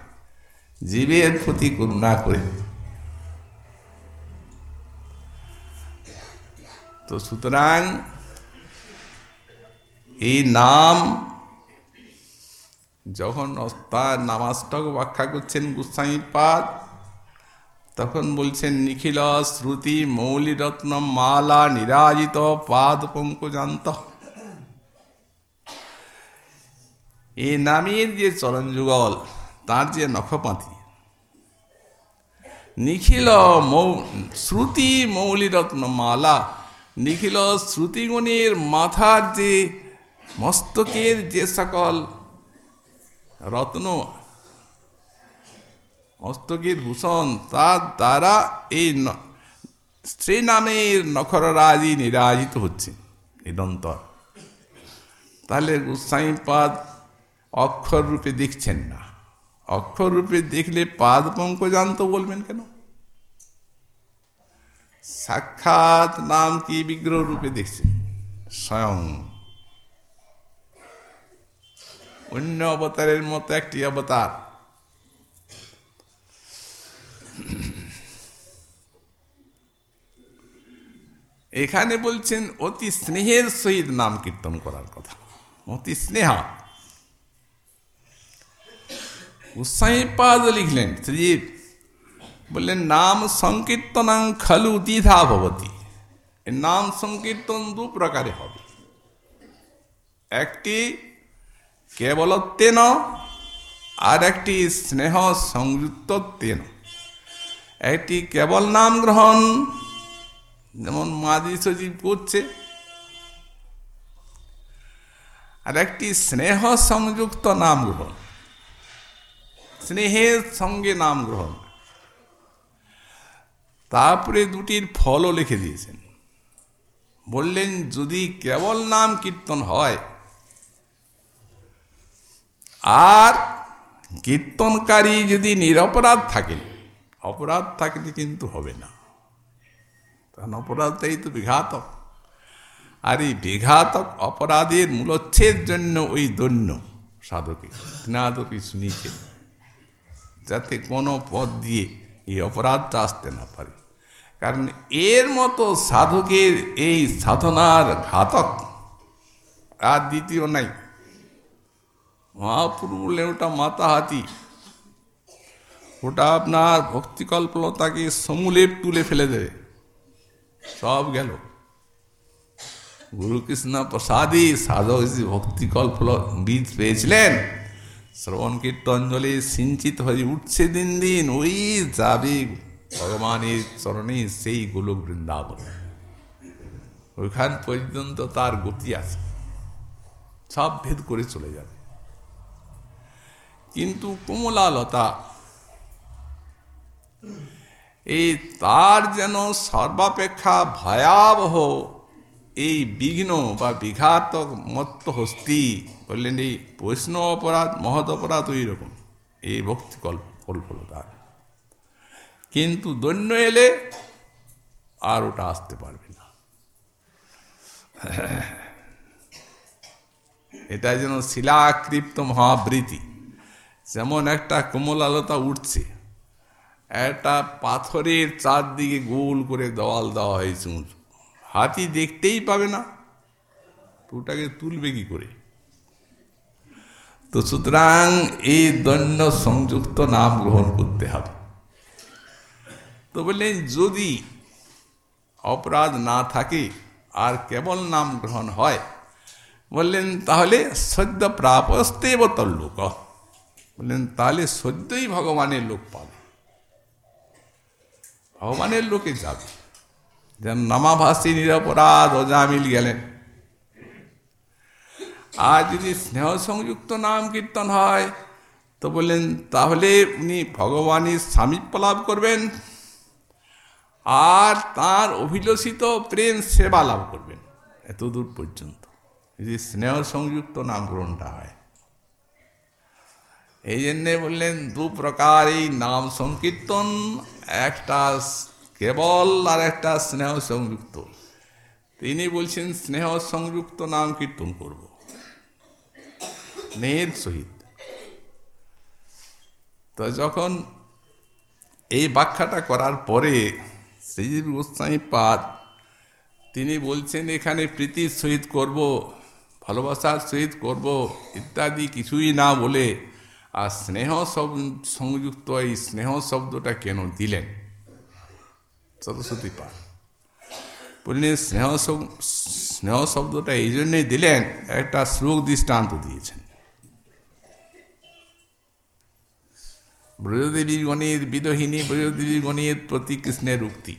জীবের প্রতি করুণা করে। তো সুতরাং এই নাম যখন তার নামাষ্টক ব্যাখ্যা করছেন পাদ তখন বলছেন, নিখিল শ্রুতি মৌলিরত্ন মালা নিরাজিত পাদ পঙ্কজান্ত। এই নামের যে চরণ যুগল তার যে নখপাতি। নিখিল মৌ, শ্রুতি মৌলিরত্ন মালা, নিখিল শ্রুতিগুণের মাথার যে মস্তকের যে সকল রত্ন মস্তকের ভূষণ, তার দ্বারা এই স্ত্রী নামের নখররাজি নিরাজিত হচ্ছে, নিরন্তর। তাহলে গোস্বাইপাদ অক্ষর রূপে দেখছেন না। অক্ষর রূপে দেখলে পাদ পঙ্কজান্ত বলবেন কেন? সাক্ষাৎ নাম কি বিগ্রহ রূপে দেখছেন? স্বয়ং। অন্য অবতারের মতো একটি অবতার। এখানে বলছেন, অতি স্নেহের সহিত নাম কীর্তন করার কথা। অতি স্নেহ। উৎসাহীপাদ লিখলেন শ্রীজীব বললেন, নাম সংকীর্তনাং খালু দ্বিধা ভবতী। নাম সংকীর্তন দু প্রকারে হবে। একটি কেবলত্বেন, আর একটি স্নেহ সংযুক্তত্বেন। একটি কেবল নাম গ্রহণ। যেমন মাদি সজীব করছে। আর একটি স্নেহ সংযুক্ত নাম গ্রহণ। স্নেহের সঙ্গে নাম গ্রহণ। তারপরে দুটির ফলও লিখে দিয়েছেন। বললেন, যদি কেবল নাম কীর্তন হয়, আর কীর্তনকারী যদি নিরপরাধ থাকে অপরাধ থাকলে কিন্তু হবে না। কারণ অপরাধটাই তো বিঘাতক। আর এই বিঘাতক অপরাধের মূলচ্ছের জন্য ওই দৈন্য সাধকে স্নাদকে শুনিছে যাতে কোনো পথ দিয়ে এই অপরাধটা আসতে না পারে। কারণ এর মতো সাধকের এই সাধনার ঘাতক আর দ্বিতীয় নাই। মহাপুরু বললেন ওটা মাতা হাতি ওটা আপনার ভক্তিকল্পলতাকে সমূলে তুলে ফেলে দেবে। সব গেল। গুরু কৃষ্ণ প্রসাদী সাধক ভক্তিকল্প বীজ পেয়েছিলেন। শ্রবণ কীর্তঞ্জলি সিঞ্চিত হয়ে উঠছে দিন দিন। ওই যাবে ভগবানের চরণে সেই গোলক বৃন্দাবন। ওইখান পর্যন্ত তার গতি আছে। সব ভেদ করে চলে যাবে। কিন্তু কোমলালতা এই তার যেন সর্বাপেক্ষা ভয়াবহ এই বিঘ্ন বা বিঘাতক মত্ত হস্তি বললেন, এই বৈষ্ণব অপরাধ, মহৎ অপরাধ ওই রকম। এই ভক্তি কল্প কল্পলতার কিন্তু দৈন্য এলে আর ওটা আসতে পারবে না। এটা যেন শিলাকৃপ্ত মহাবৃতি। যেমন একটা কোমলালতা উঠছে একটা পাথরের চারদিকে গোল করে দেওয়াল দেওয়া হয়েছে উঁচু। হাতি দেখতেই পাবে না। ওটাকে তুলবে কি করে? তো সুতরাং এই দৈন্য সংযুক্ত নাম গ্রহণ করতে হবে। তো বললেন, যদি অপরাধ না থাকে, আর কেবল নাম গ্রহণ হয়, বললেন, তাহলে সদ্য প্রাপস্তে লোক। বললেন, তাহলে সদ্যই ভগবানের লোক পাবে। ভগবানের লোকে যাবে। যেন নামাভাসী, নিরপরাধ, অজামিল গেলেন। আর যদি স্নেহ সংযুক্ত নাম কীর্তন হয়, তো বললেন, তাহলে উনি ভগবানের সামীপ্য লাভ করবেন আর তার অভিলষিত প্রেম সেবা লাভ করবেন। এত দূর পর্যন্ত। যদি স্নেহ সংযুক্ত নাম গ্রহণটা হয়। এই জন্যে বললেন, দু প্রকার এই নাম সংকীর্তন, একটা কেবল আর একটা স্নেহ সংযুক্ত। তিনি বলছেন, স্নেহ সংযুক্ত নাম কীর্তন করব। স্নেহের সহিত। তো যখন এই ব্যাখ্যাটা করার পরে শ্রীজীব গোস্বামী পাদ, তিনি বলছেন, এখানে প্রীতির সহিত করব, ভালোবাসার সহিত করব, ইত্যাদি কিছুই না বলে আর স্নেহ সংযুক্ত এই স্নেহ শব্দটা কেন দিলেন? সরস্বতী পাঠ বললেন, স্নেহ স্নেহ শব্দটা এই জন্যই দিলেন, একটা শ্লোক দৃষ্টান্ত দিয়েছেন। ব্রজদেবী গণের বিদহিনী ব্রজদেবী গণের প্রতি কৃষ্ণের উক্তি।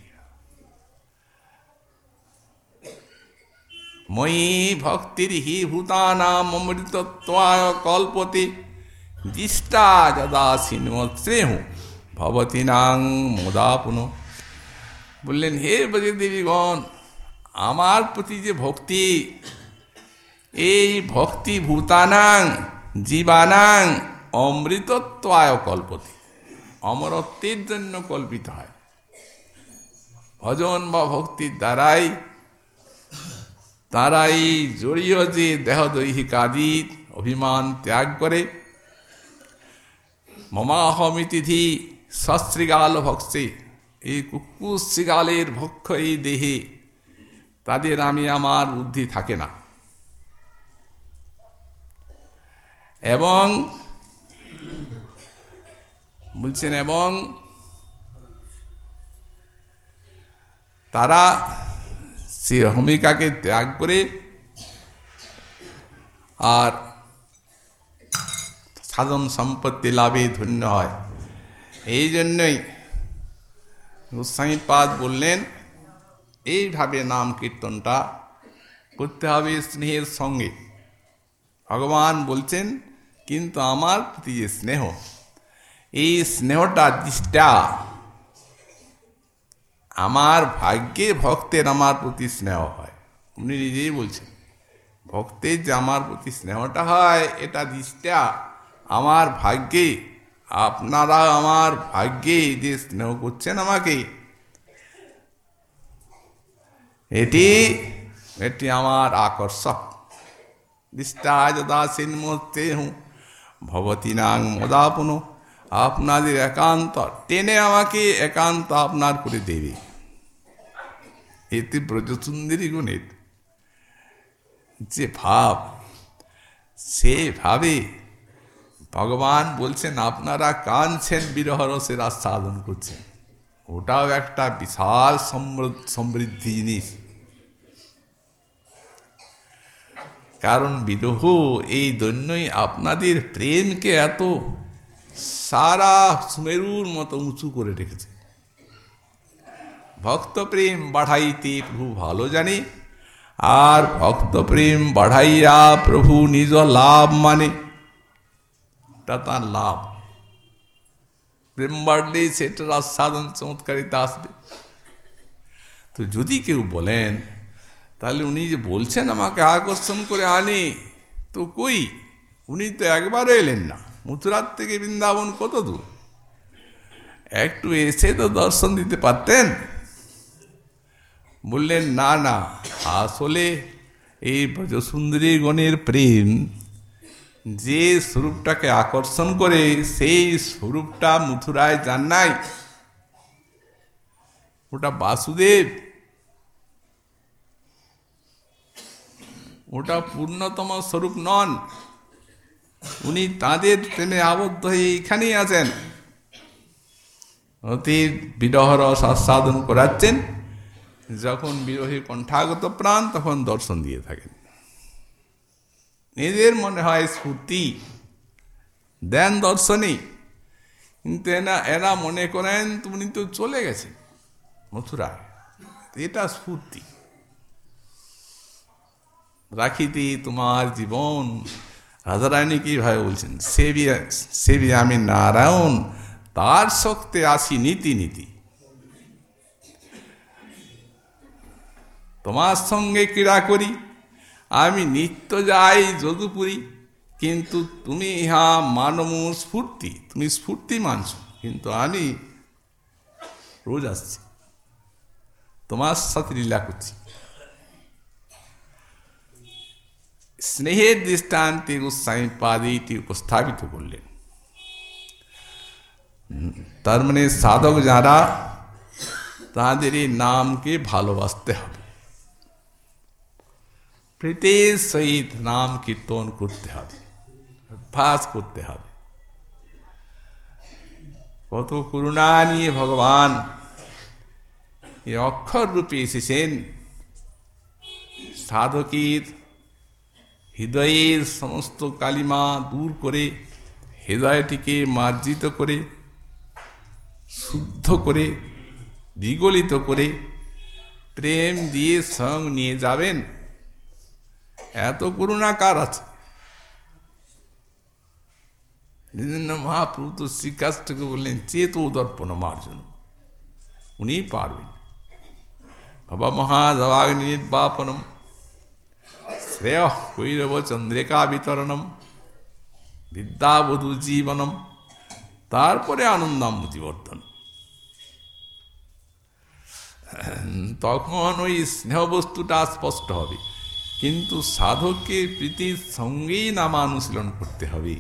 ময়ী ভক্তির হি ভূতানাম অমৃতত্বায় কল্পতে দিষ্টা যদা সিনমত্রেহ ভবতী নাং মোদাপুন বললেন হে দেবীগণ আমার প্রতি যে ভক্তি এই ভক্তি ভূতানাং জীবানাং, অমৃতত্বায় কল্পতি। অমরত্বের জন্য কল্পিত হয়। ভজন বা ভক্তির দ্বারাই, তারাই জড়িয়ে যে দেহদৈহিক আদি অভিমান ত্যাগ করে মমাহমিতিথি সশ্রীগাল ভক্সে এই কুকুশ্রীগালের ভক্ষ এই দেহে, তাদের আমি আমার বুদ্ধি থাকে না। এবং বলছেন, এবং তারা সে ভূমিকাকে ত্যাগ করে আর সাধন সম্পত্তি লাভে ধন্য হয়। এই জন্যই গোস্বামীপাদ বললেন, এইভাবে নাম কীর্তনটা করতে হবে স্নেহের সঙ্গে। ভগবান বলছেন, কিন্তু আমার প্রতি যে স্নেহ, এই স্নেহটা দৃষ্টা। আমার ভাগ্যে ভক্তের আমার প্রতি স্নেহ হয়। উনি নিজেই বলছেন, ভক্তের যে আমার প্রতি স্নেহটা হয়, এটা দৃষ্টা। আমার ভাগ্যে, আপনারা আমার ভাগ্যে যে স্নেহ করছেন আমাকে, এটি এটি আমার আকর্ষক দৃষ্টা সিনমতে হুঁ, ভবতী নাং মদাপন, আপনাদের একান্ত টেনে আমাকে একান্ত আপনার করে দেবে। এতে ব্রজসুন্দরী গুণের যে ভাব সে ভাবে ভগবান বলছেন, আপনারা কাঁদছেন, বিরহ রসের আস্বাদন করছেন। ওটাও একটা বিশাল সমৃদ্ধি জিনিস। কারণ বিরহ, এই দৈন্যই আপনাদের প্রেমকে এত সারা সুমেরুর মতো উঁচু করে রেখেছে। ভক্ত প্রেম বাড়াইতে প্রভু ভালো জানে, আর ভক্ত প্রেম বাড়াইয়া প্রভু নিজ লাভ মানে। তা তার লাভ। প্রেম বাড়লেই সেটার আস্বাদন চমৎকারিতা আসবে তো যদি কেউ বলেন, তাহলে উনি যে বলছেন আমাকে আকর্ষণ করে আনে, তো কই? উনি তো একবারও এলেন না। মথুরার থেকে বৃন্দাবন কত দূর? একটু এসে তো দর্শন দিতে পারতেন। বললেন, না না, আসলে এই ব্রজসুন্দরী গণের প্রেম যে স্বরূপটাকে আকর্ষণ করে সেই স্বরূপটা মথুরায় যান নাই। ওটা বাসুদেব। ওটা পূর্ণতম স্বরূপ নন। উনি তাদের প্রেমে আবদ্ধ হয়ে এখানেই আছেন। অতি বিরহ রস আস্বাদন করাচ্ছেন। যখন বিরোহী কণ্ঠাগত প্রাণ, তখন দর্শন দিয়ে থাকেন। নিজের মনে হয় স্ফূর্তি। দেন দর্শনেই কিন্তু এনা এরা মনে করেন তুমি তো চলে গেছে মথুরায় এটা স্ফূর্তি। রাখিতে তোমার জীবন। রাজারানী কীভাবে বলছেন? সেবি সেবি আমি নারায়ণ, তার শক্তে আসি নীতি নীতি। তোমার সঙ্গে ক্রীড়া করি আমি নিত্য যাই যদুপুরী, কিন্তু তুমি ইহা মানমু স্ফূর্তি, তুমি স্ফূর্তি মানছ, কিন্তু আমি রোজ আসছি, তোমার সাথে লীলা করছি। স্নেহের দৃষ্টান্তে গোস্বামী পাদিটি উপস্থাপিত করলেন। তার মানে সাধক যারা, তাদের এই নামকে ভালোবাসতে হবে। প্রীতির সহিত নাম কীর্তন করতে হবে, অভ্যাস করতে হবে। কত করুণা নিয়ে ভগবান এই অক্ষর রূপে এসেছেন। সাধকের হৃদয়ের সমস্ত কালিমা দূর করে, হৃদয়টিকে মার্জিত করে, শুদ্ধ করে, বিগলিত করে প্রেম দিয়ে সং নিয়ে যাবেন। এত করুণা কার আছে? মহাপ্রভু তো শ্রীকাষ্টকে বললেন, চেত দর্পণ মার্জন। উনি পারবেন বাবা নির্বাপনম, শ্রেয় কৈরব চন্দ্রিকা বিতরণম, বিদ্যাবধূ জীবনম, তারপরে আনন্দামতিবর্ধন তখন ওই স্নেহ বস্তুটা স্পষ্ট হবে। কিন্তু সাধককে প্রীতির সঙ্গেই নামানুশীলন করতে হবে।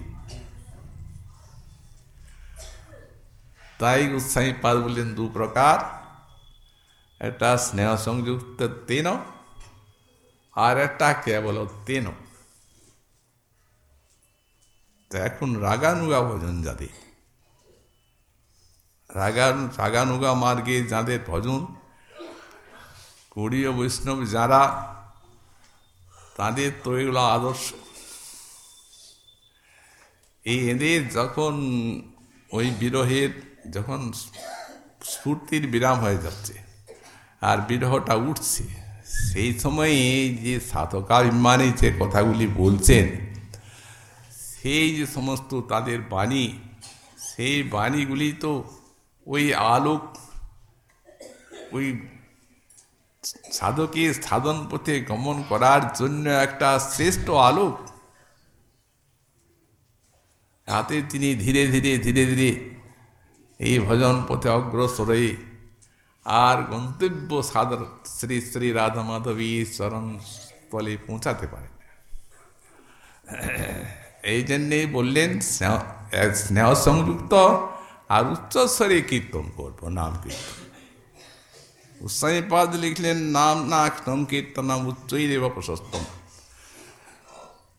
তাই উৎসাহী পাদ বললেন, দু প্রকার। একটা স্নেহ সংযুক্ত তেন আর একটা কেবল তেন। এখন রাগানুগা ভজন যাদের। রাগান, রাগানুগা মার্গে যাদের ভজন গৌরীয় বৈষ্ণব যারা তাদের তো এগুলো আদর্শ। এই এদের যখন ওই বিরহের যখন স্ফূর্তির বিরাম হয়ে যাচ্ছে আর বিরহটা উঠছে, সেই সময়ে যে সাধকাভিমানী যে কথাগুলি বলছেন, সেই যে সমস্ত তাদের বাণী, সেই বাণীগুলি তো ওই আলোক, ওই সাধকের সাধন পথে গমন করার জন্য একটা শ্রেষ্ঠ আলোক। হাতে তিনি ধীরে ধীরে ধীরে ধীরে এই ভজন পথে অগ্রসর হয়ে আর গন্তব্য সাদর শ্রী শ্রী রাধা মাধবী চরণ স্থলে পৌঁছাতে পারে এই জন্যেই বললেন স্নেহ সংযুক্ত আর উচ্চস্বরে কীর্তন করব, নাম কীর্তন। উৎসাহীপাদ লিখলেন নাম না সংকীর্তনাম উচ্চই দেব প্রশস্তম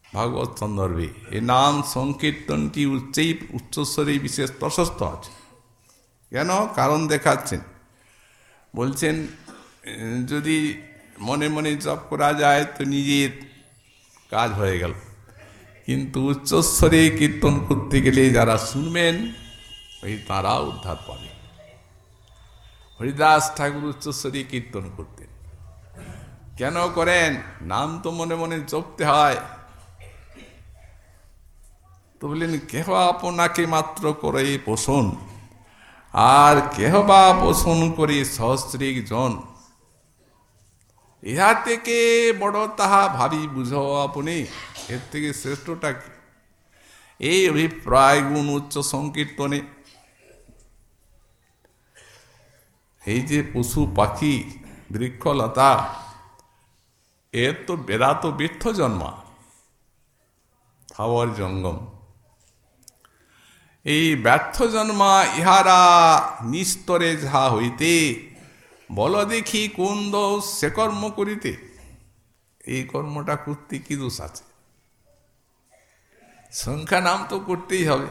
ভাগবত সন্দর্ভে এই নাম সংকীর্তনটি উচ্চই উচ্চস্বরেই বিশেষ প্রশস্ত আছে কেন কারণ দেখাচ্ছেন বলছেন যদি মনে মনে জপ করা যায় তো নিজের কাজ হয়ে গেল কিন্তু উচ্চস্বরে কীর্তন করতে গেলে যারা শুনবেন ওই তারা উদ্ধার পাবে হরিদাস ঠাকুর উচ্চস্বরে কীর্তন করতেন। কেন করেন? নাম তো মনে মনে জপতে হয়। তো বললেন, কেহ আপনাকে মাত্র করে পোষণ? আর কেহ বা পোষণ করি সহস্রিক জন? ইহা থেকে বড় তাহা ভাবি বুঝ আপনি। এর থেকে শ্রেষ্ঠটা কি? এই অভিপ্রায় গুণ উচ্চ সংকীর্তনে এই যে পশু পাখি, বৃক্ষলতা, এর তো বেড়া তো জন্মা। থাওয়ার জঙ্গম। এই ব্যর্থ জন্মা ইহারা নিস্তরে যাহা হইতে, বল দেখি কোন দোষ সে কর্ম করিতে। এই কর্মটা করতে কি দোষ আছে? সংখ্যা নাম তো করতেই হবে।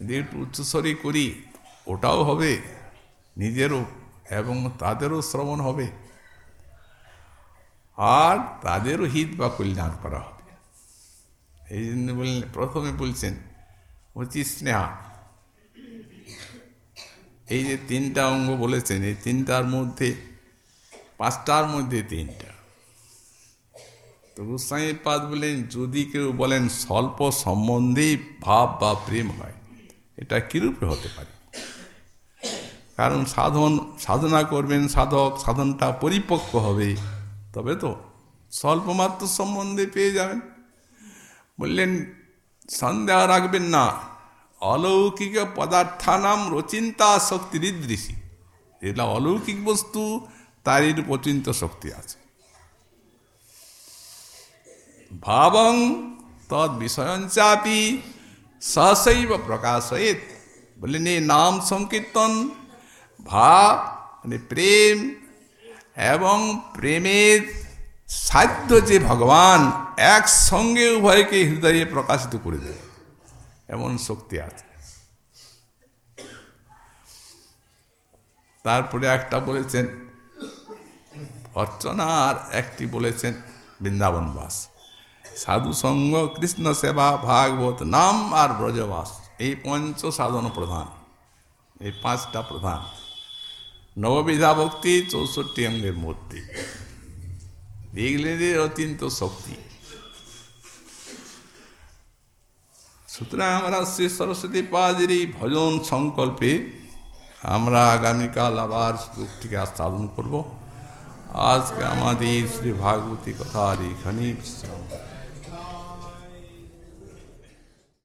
যদি একটু উচ্চস্বরে করি, ওটাও হবে। নিজেরও এবং তাদেরও শ্রবণ হবে। আর তাদেরও হিত বা কল্যাণ করা হবে। এই জন্য বললেন, প্রথমে বলছেন, অতি স্নেহা। এই যে তিনটা অঙ্গ বলেছেন, এই তিনটার মধ্যে, পাঁচটার মধ্যে তিনটা। তো গোস্বাই পাদ বলেন যদি কেউ বলেন, স্বল্প সম্বন্ধেই ভাব বা প্রেম হয়, এটা কিরূপে হতে পারে? কারণ সাধন, সাধনা করবেন সাধক, সাধনটা পরিপক্ক হবে। তবে তো স্বল্পমাত্র সম্বন্ধে পেয়ে যাবেন। বললেন, সন্দেহ রাখবেন না। অলৌকিক পদার্থানাম রচিন্তা শক্তি হৃদৃশি যেটা অলৌকিক বস্তু, তারই রচিন্ত শক্তি আছে। ভাবং তদ বিষয়ঞ্চাপি সহসৈব প্রকাশয়েত। বললেন এই নাম সংকীর্তন ভাব মানে প্রেম এবং প্রেমের সাধ্য যে ভগবান একসঙ্গে উভয়কে হৃদয়ে প্রকাশিত করে দেবে এমন শক্তি আছে। তারপরে একটা বলেছেন অর্চনা আর একটি বলেছেন, বৃন্দাবন বাস, সাধু সঙ্গ কৃষ্ণ সেবা ভাগবত নাম আর ব্রজবাস। এই পঞ্চ সাধন প্রধান, এই পাঁচটা প্রধান। নববিধা ভক্তি চৌষট্টি অঙ্গের মূর্তি। এগুলিদের অত্যন্ত শক্তি। সুতরাং আমরা শ্রী সরস্বতী পাদের এই ভজন সংকল্পে আমরা আগামীকাল আবার যুক্তিকে সাধন করব। আজকে আমাদের শ্রী ভাগবতী কথার এখানেই বিশ্রাম।